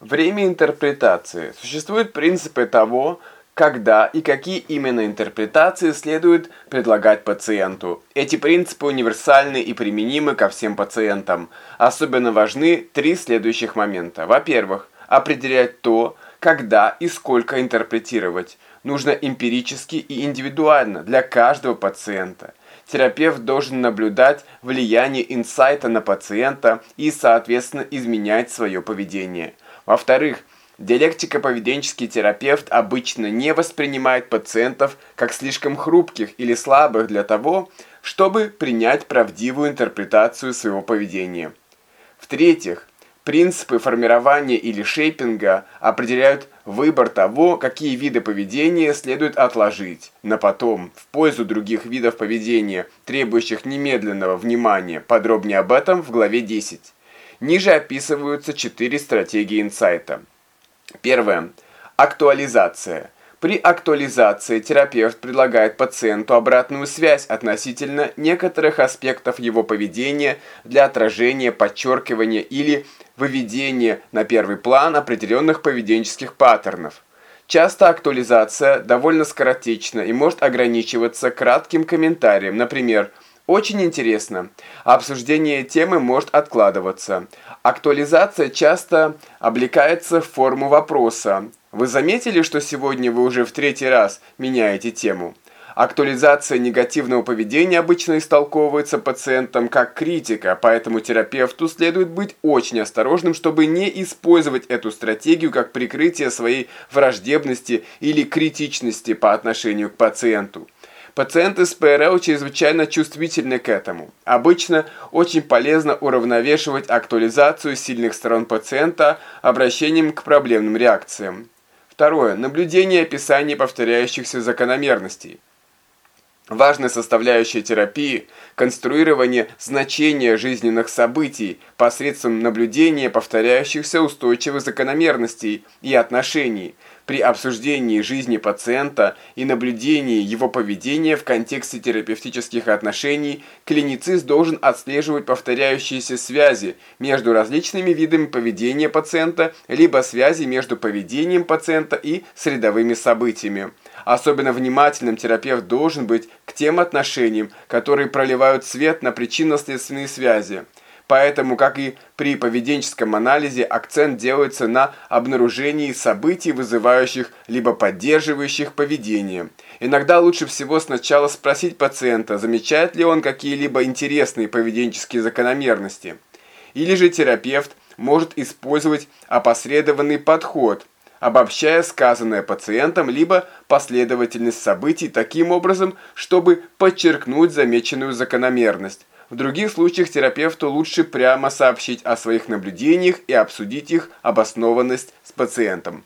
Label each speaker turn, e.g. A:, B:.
A: Время интерпретации. Существуют принципы того, когда и какие именно интерпретации следует предлагать пациенту. Эти принципы универсальны и применимы ко всем пациентам. Особенно важны три следующих момента. Во-первых, определять то, когда и сколько интерпретировать. Нужно эмпирически и индивидуально для каждого пациента. Терапевт должен наблюдать влияние инсайта на пациента и, соответственно, изменять свое поведение. Во-вторых, диалектико-поведенческий терапевт обычно не воспринимает пациентов как слишком хрупких или слабых для того, чтобы принять правдивую интерпретацию своего поведения. В-третьих, принципы формирования или шейпинга определяют выбор того, какие виды поведения следует отложить на потом, в пользу других видов поведения, требующих немедленного внимания. Подробнее об этом в главе 10. Ниже описываются четыре стратегии инсайта. Первое. Актуализация. При актуализации терапевт предлагает пациенту обратную связь относительно некоторых аспектов его поведения для отражения, подчеркивания или выведения на первый план определенных поведенческих паттернов. Часто актуализация довольно скоротечна и может ограничиваться кратким комментарием, например, «Очень интересно. Обсуждение темы может откладываться. Актуализация часто облекается в форму вопроса. Вы заметили, что сегодня вы уже в третий раз меняете тему? Актуализация негативного поведения обычно истолковывается пациентом как критика, поэтому терапевту следует быть очень осторожным, чтобы не использовать эту стратегию как прикрытие своей враждебности или критичности по отношению к пациенту. Пациенты с ПРЛ чрезвычайно чувствительны к этому. Обычно очень полезно уравновешивать актуализацию сильных сторон пациента обращением к проблемным реакциям. Второе. Наблюдение и описание повторяющихся закономерностей. Важная составляющая терапии – конструирование значения жизненных событий посредством наблюдения повторяющихся устойчивых закономерностей и отношений при обсуждении жизни пациента и наблюдении его поведения в контексте терапевтических отношений клиницист должен отслеживать повторяющиеся связи между различными видами поведения пациента либо связи между поведением пациента и средовыми событиями. Особенно внимательным терапевт должен быть к тем отношениям, которые проливают свет на причинно-следственные связи. Поэтому, как и при поведенческом анализе, акцент делается на обнаружении событий, вызывающих либо поддерживающих поведение. Иногда лучше всего сначала спросить пациента, замечает ли он какие-либо интересные поведенческие закономерности. Или же терапевт может использовать опосредованный подход – обобщая сказанное пациентом, либо последовательность событий таким образом, чтобы подчеркнуть замеченную закономерность. В других случаях терапевту лучше прямо сообщить о своих наблюдениях и обсудить их обоснованность с пациентом.